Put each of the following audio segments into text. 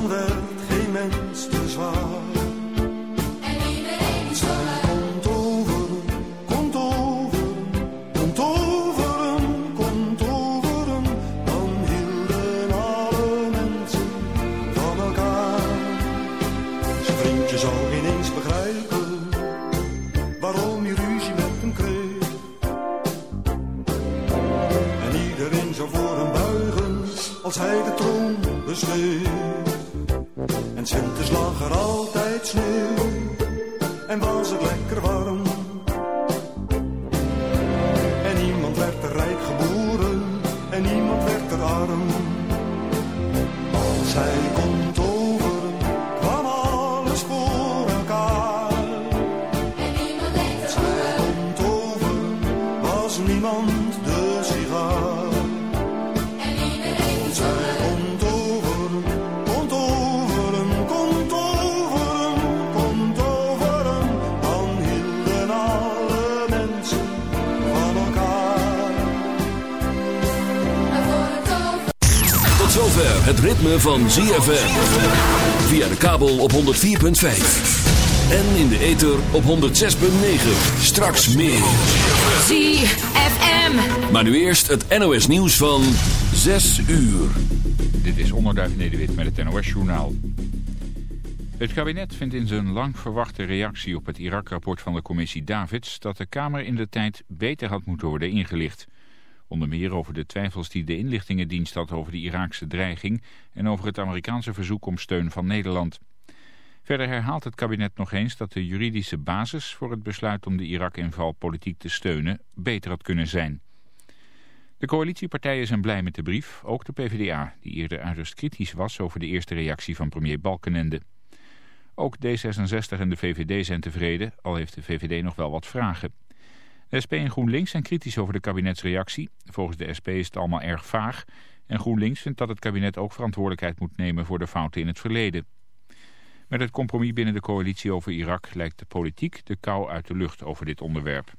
dan werd geen mens te zwaar. Van ZFM. Via de kabel op 104.5. En in de ether op 106.9. Straks meer. ZFM. Maar nu eerst het NOS nieuws van 6 uur. Dit is Onderduif Nederwit met het NOS-journaal. Het kabinet vindt in zijn lang verwachte reactie op het Irak-rapport van de commissie Davids... dat de Kamer in de tijd beter had moeten worden ingelicht. Onder meer over de twijfels die de inlichtingendienst had over de Iraakse dreiging... en over het Amerikaanse verzoek om steun van Nederland. Verder herhaalt het kabinet nog eens dat de juridische basis voor het besluit om de Irak-inval politiek te steunen beter had kunnen zijn. De coalitiepartijen zijn blij met de brief, ook de PvdA, die eerder uiterst kritisch was over de eerste reactie van premier Balkenende. Ook D66 en de VVD zijn tevreden, al heeft de VVD nog wel wat vragen. SP en GroenLinks zijn kritisch over de kabinetsreactie. Volgens de SP is het allemaal erg vaag. En GroenLinks vindt dat het kabinet ook verantwoordelijkheid moet nemen voor de fouten in het verleden. Met het compromis binnen de coalitie over Irak lijkt de politiek de kou uit de lucht over dit onderwerp.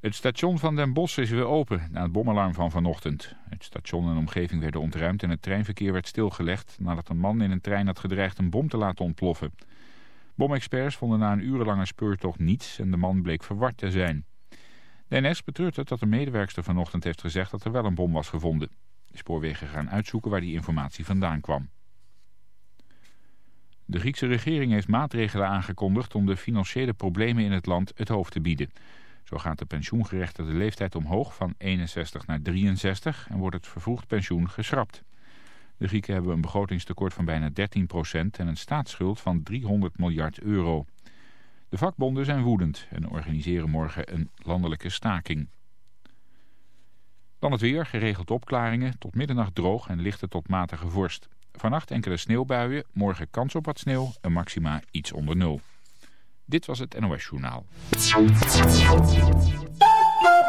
Het station van Den Bosch is weer open na het bomalarm van vanochtend. Het station en omgeving werden ontruimd en het treinverkeer werd stilgelegd... nadat een man in een trein had gedreigd een bom te laten ontploffen. Bomexperts vonden na een urenlange speurtocht niets en de man bleek verward te zijn. De NS betreurt het dat de medewerkster vanochtend heeft gezegd dat er wel een bom was gevonden. De spoorwegen gaan uitzoeken waar die informatie vandaan kwam. De Griekse regering heeft maatregelen aangekondigd om de financiële problemen in het land het hoofd te bieden. Zo gaat de pensioengerechtigde leeftijd omhoog van 61 naar 63 en wordt het vervroegd pensioen geschrapt. De Grieken hebben een begrotingstekort van bijna 13 procent en een staatsschuld van 300 miljard euro. De vakbonden zijn woedend en organiseren morgen een landelijke staking. Dan het weer, geregeld opklaringen, tot middernacht droog en lichte tot matige vorst. Vannacht enkele sneeuwbuien, morgen kans op wat sneeuw en maxima iets onder nul. Dit was het NOS Journaal.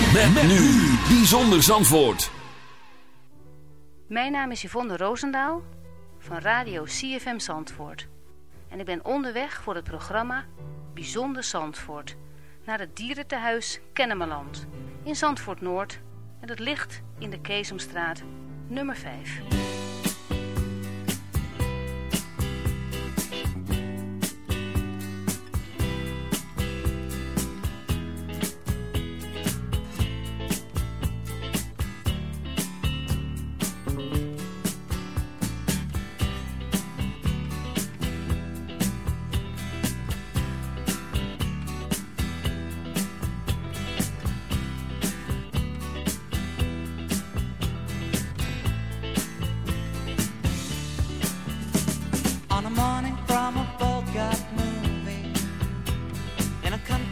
Met, met nu Bijzonder Zandvoort. Mijn naam is Yvonne Roosendaal van radio CFM Zandvoort. En ik ben onderweg voor het programma Bijzonder Zandvoort. Naar het dierentehuis Kennemerland in Zandvoort Noord. En dat ligt in de Keesomstraat nummer 5.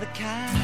the kind.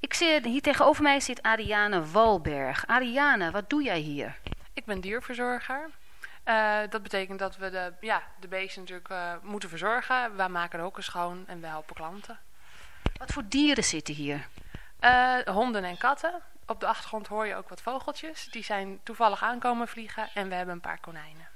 Ik zit, hier tegenover mij zit Ariane Walberg. Ariane, wat doe jij hier? Ik ben dierverzorger. Uh, dat betekent dat we de, ja, de beesten natuurlijk uh, moeten verzorgen. Wij maken hokken schoon en we helpen klanten. Wat voor dieren zitten hier? Uh, honden en katten. Op de achtergrond hoor je ook wat vogeltjes. Die zijn toevallig aankomen vliegen en we hebben een paar konijnen.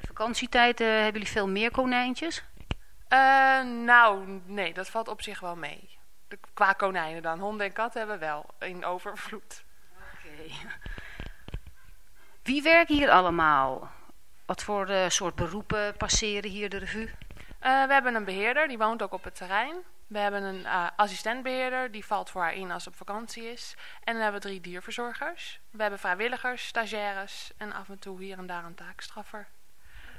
De vakantietijd uh, hebben jullie veel meer konijntjes? Uh, nou, nee, dat valt op zich wel mee. De, qua konijnen dan. Honden en katten hebben we wel in overvloed. Oké. Okay. Wie werkt hier allemaal? Wat voor uh, soort beroepen passeren hier de revue? we hebben een beheerder, die woont ook op het terrein. We hebben een assistentbeheerder, die valt voor haar in als ze op vakantie is. En dan hebben we drie dierverzorgers. We hebben vrijwilligers, stagiaires en af en toe hier en daar een taakstraffer.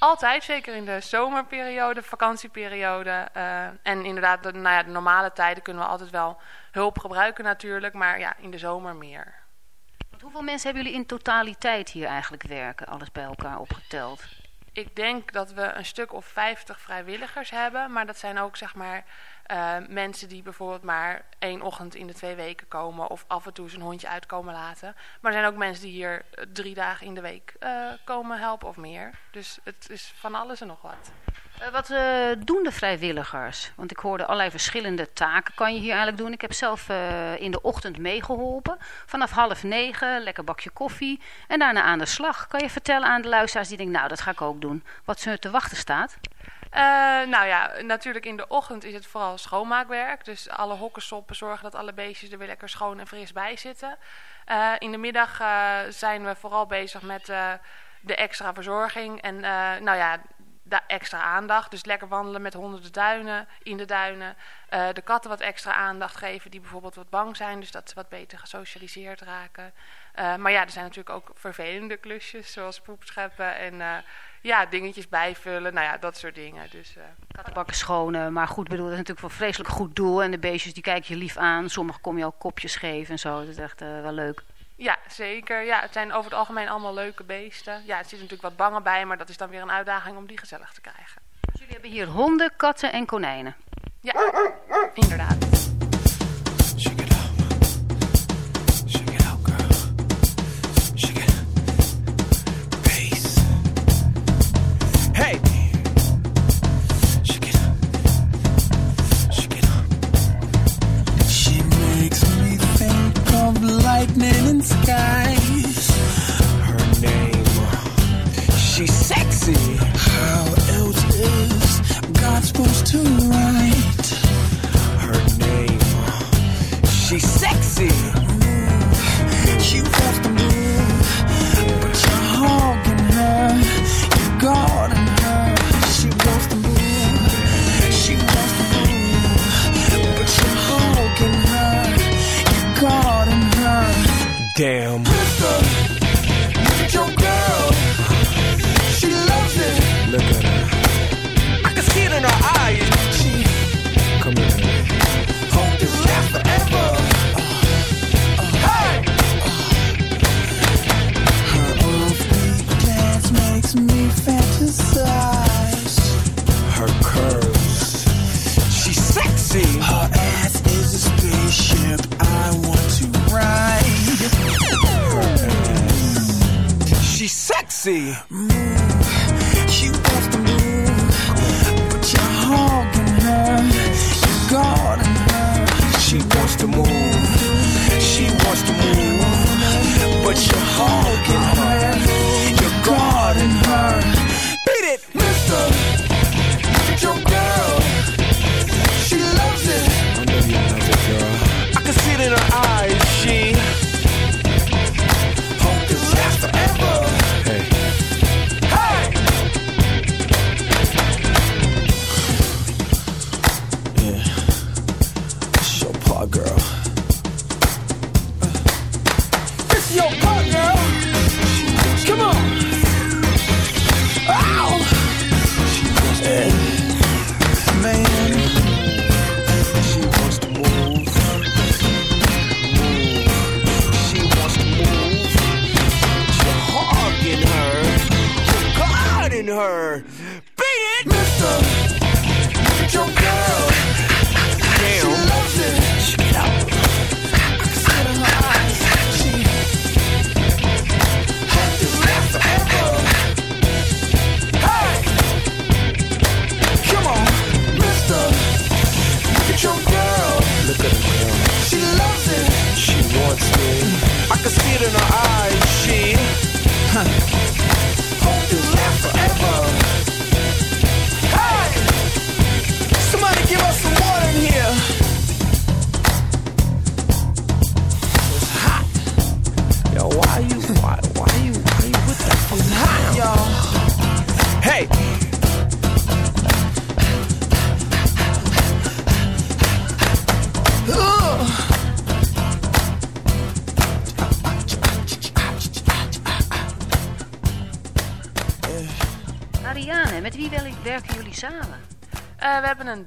Altijd, zeker in de zomerperiode, vakantieperiode. Uh, en inderdaad, de, nou ja, de normale tijden kunnen we altijd wel hulp gebruiken natuurlijk. Maar ja, in de zomer meer. Want hoeveel mensen hebben jullie in totaliteit hier eigenlijk werken? Alles bij elkaar opgeteld. Ik denk dat we een stuk of 50 vrijwilligers hebben. Maar dat zijn ook zeg maar uh, mensen die bijvoorbeeld maar één ochtend in de twee weken komen of af en toe zijn hondje uitkomen laten. Maar er zijn ook mensen die hier drie dagen in de week uh, komen helpen of meer. Dus het is van alles en nog wat. Wat doen de vrijwilligers? Want ik hoorde allerlei verschillende taken kan je hier eigenlijk doen. Ik heb zelf in de ochtend meegeholpen. Vanaf half negen, lekker bakje koffie en daarna aan de slag. Kan je vertellen aan de luisteraars die denken, nou dat ga ik ook doen. Wat ze te wachten staat? Uh, nou ja, natuurlijk in de ochtend is het vooral schoonmaakwerk. Dus alle hokken soppen, zorgen dat alle beestjes er weer lekker schoon en fris bij zitten. Uh, in de middag uh, zijn we vooral bezig met de extra verzorging. En nou ja, de extra aandacht. Dus lekker wandelen met honderden duinen, in de duinen. de katten wat extra aandacht geven die bijvoorbeeld wat bang zijn. Dus dat ze wat beter gesocialiseerd raken. maar ja, er zijn natuurlijk ook vervelende klusjes zoals poep scheppen en ja, dingetjes bijvullen. Nou ja, dat soort dingen. Dus, uh, Kattenbakken schonen. Maar goed, bedoel, dat is natuurlijk voor vreselijk goed doel. En de beestjes die kijken je lief aan. Sommigen kom je ook kopjes geven en zo. Dat is echt uh, wel leuk. Ja, zeker. Ja, het zijn over het algemeen allemaal leuke beesten. Ja, het zit natuurlijk wat bangen bij, maar dat is dan weer een uitdaging om die gezellig te krijgen. Dus jullie hebben hier honden, katten en konijnen. Ja, inderdaad.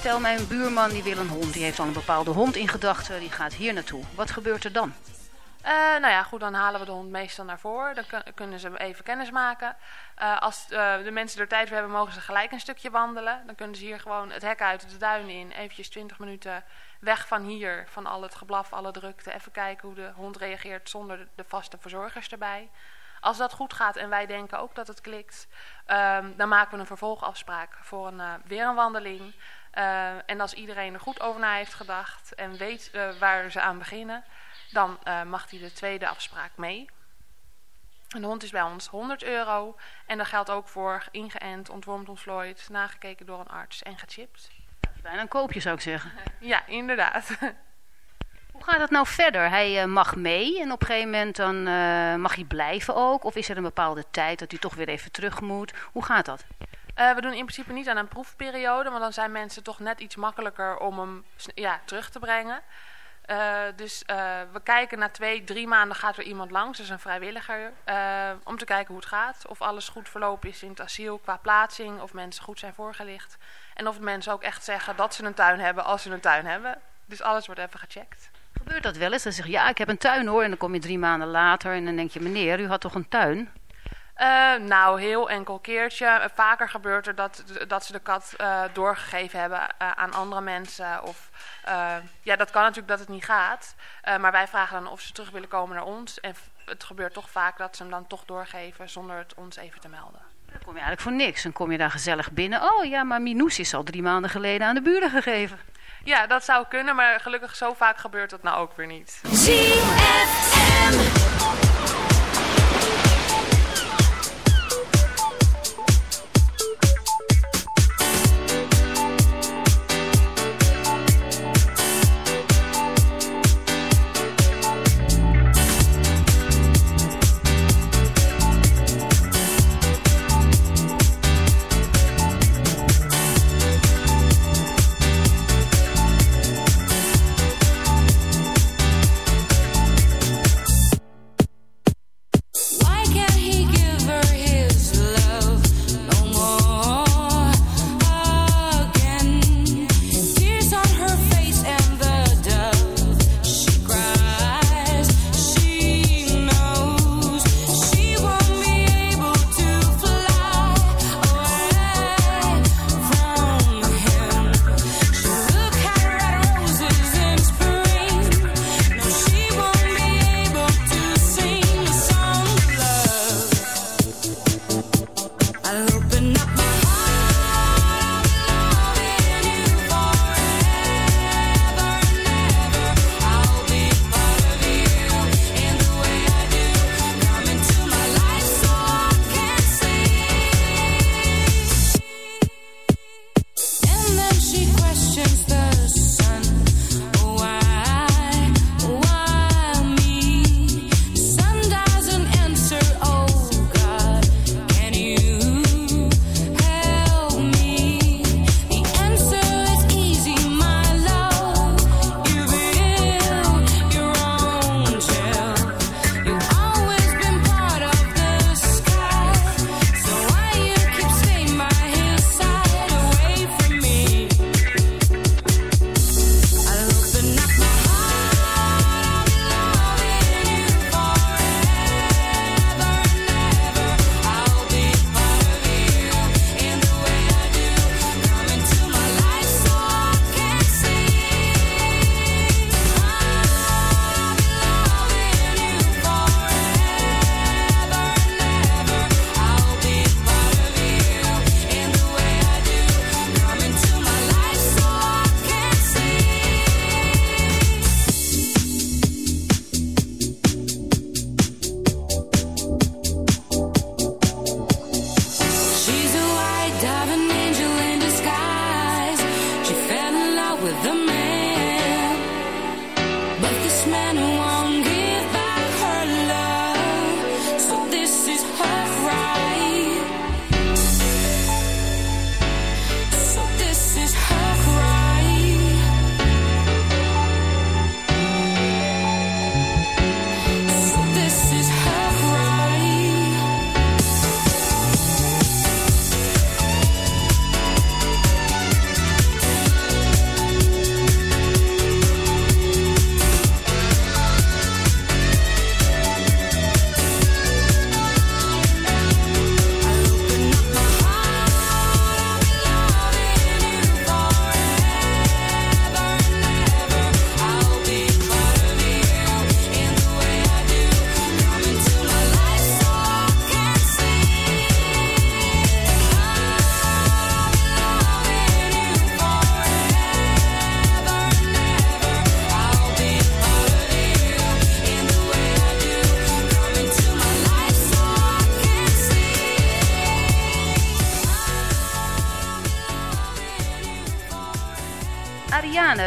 Stel mijn buurman die wil een hond. Die heeft al een bepaalde hond in gedachten. Die gaat hier naartoe. Wat gebeurt er dan? Uh, nou ja, goed, dan halen we de hond meestal naar voren. Dan kunnen ze even kennis maken. Uh, als uh, de mensen er tijd voor hebben, mogen ze gelijk een stukje wandelen. Dan kunnen ze hier gewoon het hek uit, de duinen in. Eventjes 20 minuten weg van hier, van al het geblaf, alle drukte. Even kijken hoe de hond reageert zonder de vaste verzorgers erbij. Als dat goed gaat en wij denken ook dat het klikt, um, dan maken we een vervolgafspraak voor een, weer een wandeling. Uh, en als iedereen er goed over na heeft gedacht en weet uh, waar ze aan beginnen, dan mag hij de tweede afspraak mee. Een hond is bij ons 100 euro en dat geldt ook voor ingeënt, ontwormd, ontvlooid, nagekeken door een arts en gechipt. Bijna een koopje zou ik zeggen. Ja, inderdaad. Hoe gaat het nou verder? Hij mag mee en op een gegeven moment dan mag hij blijven ook? Of is er een bepaalde tijd dat hij toch weer even terug moet? Hoe gaat dat? Uh, we doen in principe niet aan een proefperiode, want dan zijn mensen toch net iets makkelijker om hem ja, terug te brengen. dus we kijken na twee, drie maanden gaat er iemand langs, dus een vrijwilliger, om te kijken hoe het gaat. Of alles goed verlopen is in het asiel qua plaatsing, of mensen goed zijn voorgelicht. En of mensen ook echt zeggen dat ze een tuin hebben als ze een tuin hebben. Dus alles wordt even gecheckt. Gebeurt dat wel eens? Dan zeg je, ja, ik heb een tuin hoor. En dan kom je drie maanden later en dan denk je, meneer, u had toch een tuin? Uh, nou, heel enkel keertje. Vaker gebeurt er dat, dat ze de kat uh, doorgegeven hebben uh, aan andere mensen. Of ja, dat kan natuurlijk dat het niet gaat. maar wij vragen dan of ze terug willen komen naar ons. En het gebeurt toch vaak dat ze hem dan toch doorgeven zonder het ons even te melden. Dan kom je eigenlijk voor niks. Dan kom je daar gezellig binnen. Oh ja, maar Minoes is al drie maanden geleden aan de buren gegeven. Ja, dat zou kunnen, maar gelukkig zo vaak gebeurt dat nou ook weer niet. ZFM.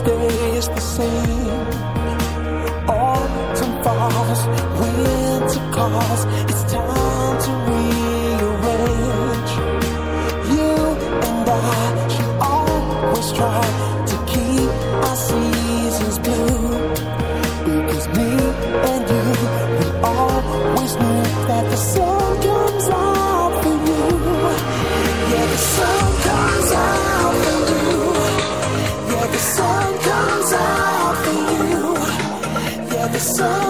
stays the same. Autumn falls, winter calls, it's time to rearrange. You and I should always try to keep our seasons blue. Because me and you, so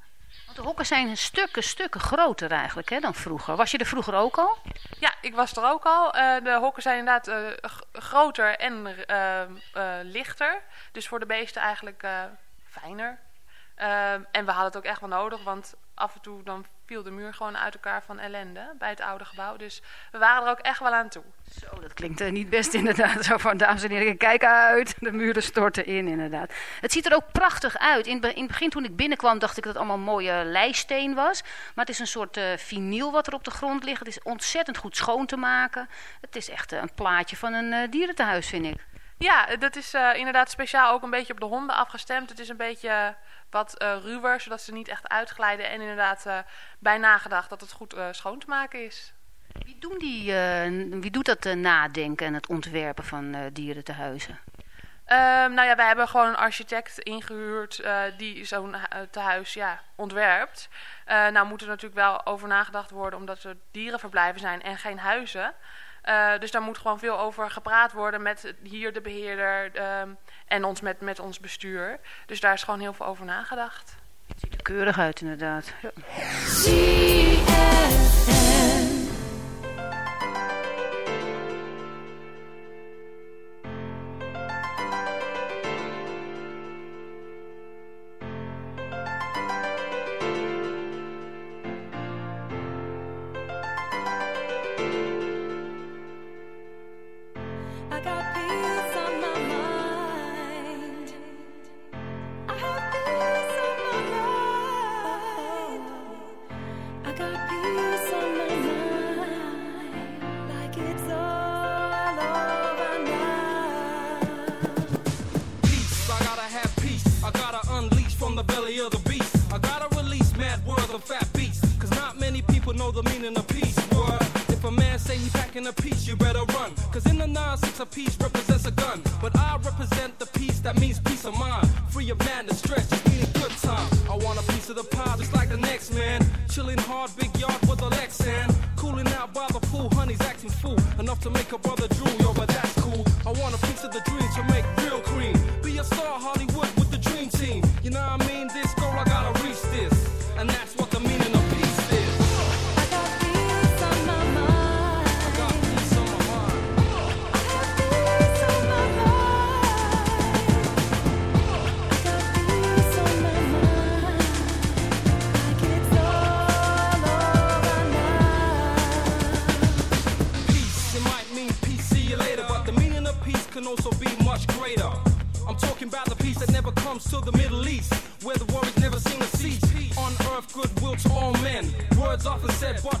Want de hokken zijn stukken, stukken groter eigenlijk hè, dan vroeger. Was je er vroeger ook al? Ja, ik was er ook al. Eh, de hokken zijn inderdaad eh, groter en eh, lichter. Dus voor de beesten eigenlijk fijner. Eh, en we hadden het ook echt wel nodig, want af en toe dan viel de muur gewoon uit elkaar van ellende bij het oude gebouw. Dus we waren er ook echt wel aan toe. Zo, dat klinkt eh, niet best inderdaad. Zo van, dames en heren, kijk uit. De muren storten in inderdaad. Het ziet er ook prachtig uit. In, in het begin toen ik binnenkwam dacht ik dat het allemaal mooie leisteen was. Maar het is een soort eh vinyl wat er op de grond ligt. Het is ontzettend goed schoon te maken. Het is echt eh, een plaatje van een eh, dierentehuis vind ik. Ja, dat is eh, inderdaad speciaal ook een beetje op de honden afgestemd. Het is een beetje eh, wat eh, ruwer, zodat ze niet echt uitglijden. En inderdaad bij nagedacht dat het goed schoon te maken is. Wie, doen die, wie doet dat nadenken en het ontwerpen van eh dierentehuizen? Ehm, nou ja, wij hebben gewoon een architect ingehuurd eh, die zo'n eh, tehuis ja, ontwerpt. Nou moet er natuurlijk wel over nagedacht worden omdat er dierenverblijven zijn en geen huizen. Eh, dus daar moet gewoon veel over gepraat worden met hier de beheerder ehm, en ons met, met ons bestuur. Dus daar is gewoon heel veel over nagedacht. Ziet er keurig uit inderdaad. Ja. To make a brother drool, yo, but that's cool. I want a piece of the step, one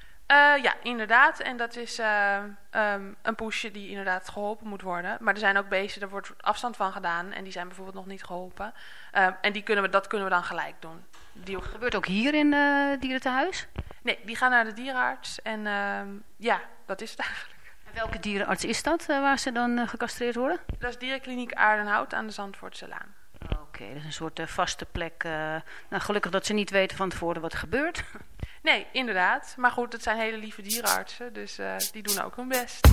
Eh, ja, inderdaad. En dat is eh, ehm, een poesje die inderdaad geholpen moet worden. Maar er zijn ook beesten, daar wordt afstand van gedaan. En die zijn bijvoorbeeld nog niet geholpen. Ehm, en die kunnen we, dat kunnen we dan gelijk doen. Die, Dat gebeurt ook hier in uh, dierentehuis? nee, die gaan naar de dierenarts. En ehm, ja, dat is het eigenlijk. En welke dierenarts is dat eh, waar ze dan eh, gecastreerd worden? Dat is dierenkliniek Aardenhout aan de Zandvoortse Laan. Oké, dat is een soort eh, vaste plek. eh. nou, gelukkig dat ze niet weten van tevoren wat er gebeurt. Nee, inderdaad. Maar goed, het zijn hele lieve dierenartsen. Dus eh, die doen ook hun best.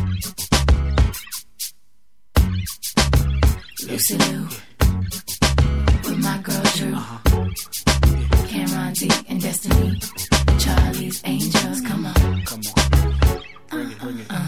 Lucy Lou, with my girl Drew, Cameron D and Destiny, Charlie's Angels, come on. Come on. Bring it, bring it.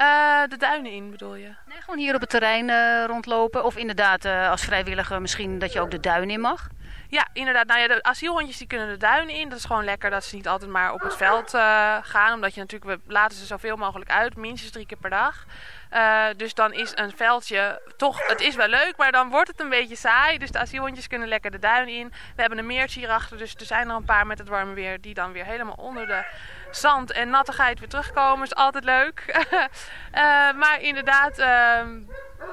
Uh, de duinen in bedoel je? Nee, gewoon hier op het terrein uh, rondlopen. Of inderdaad uh, als vrijwilliger misschien dat je ook de duinen in mag. Ja, inderdaad. Nou ja, de asielhondjes die kunnen de duinen in. Dat is gewoon lekker dat ze niet altijd maar op het veld gaan. Omdat je natuurlijk, we laten ze zoveel mogelijk uit. Minstens drie keer per dag. Dus dan is een veldje toch, het is wel leuk, maar dan wordt het een beetje saai. Dus de asielhondjes kunnen lekker de duin in. We hebben een meertje hierachter, dus er zijn er een paar met het warme weer die dan weer helemaal onder de zand en nattigheid weer terugkomen. Is altijd leuk. uh, maar inderdaad, uh,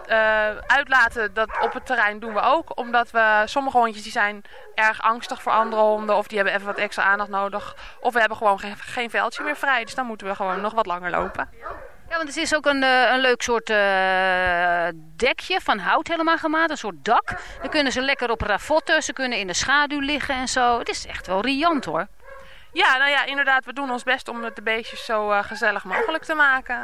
uh, uitlaten dat op het terrein doen we ook. Omdat we sommige hondjes die zijn erg angstig voor andere honden. Of die hebben even wat extra aandacht nodig. Of we hebben gewoon geen, veldje meer vrij. Dus dan moeten we gewoon nog wat langer lopen. Ja, want het is ook een, een leuk soort dekje van hout helemaal gemaakt. Een soort dak. Dan kunnen ze lekker op ravotten. Ze kunnen in de schaduw liggen en zo. Het is echt wel riant hoor. Ja, nou ja, inderdaad. We doen ons best om het de beestjes zo uh, gezellig mogelijk te maken.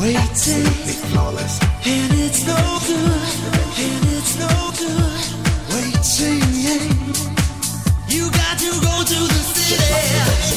waiting. And it's no good, and it's no good waiting. You got to go to the city.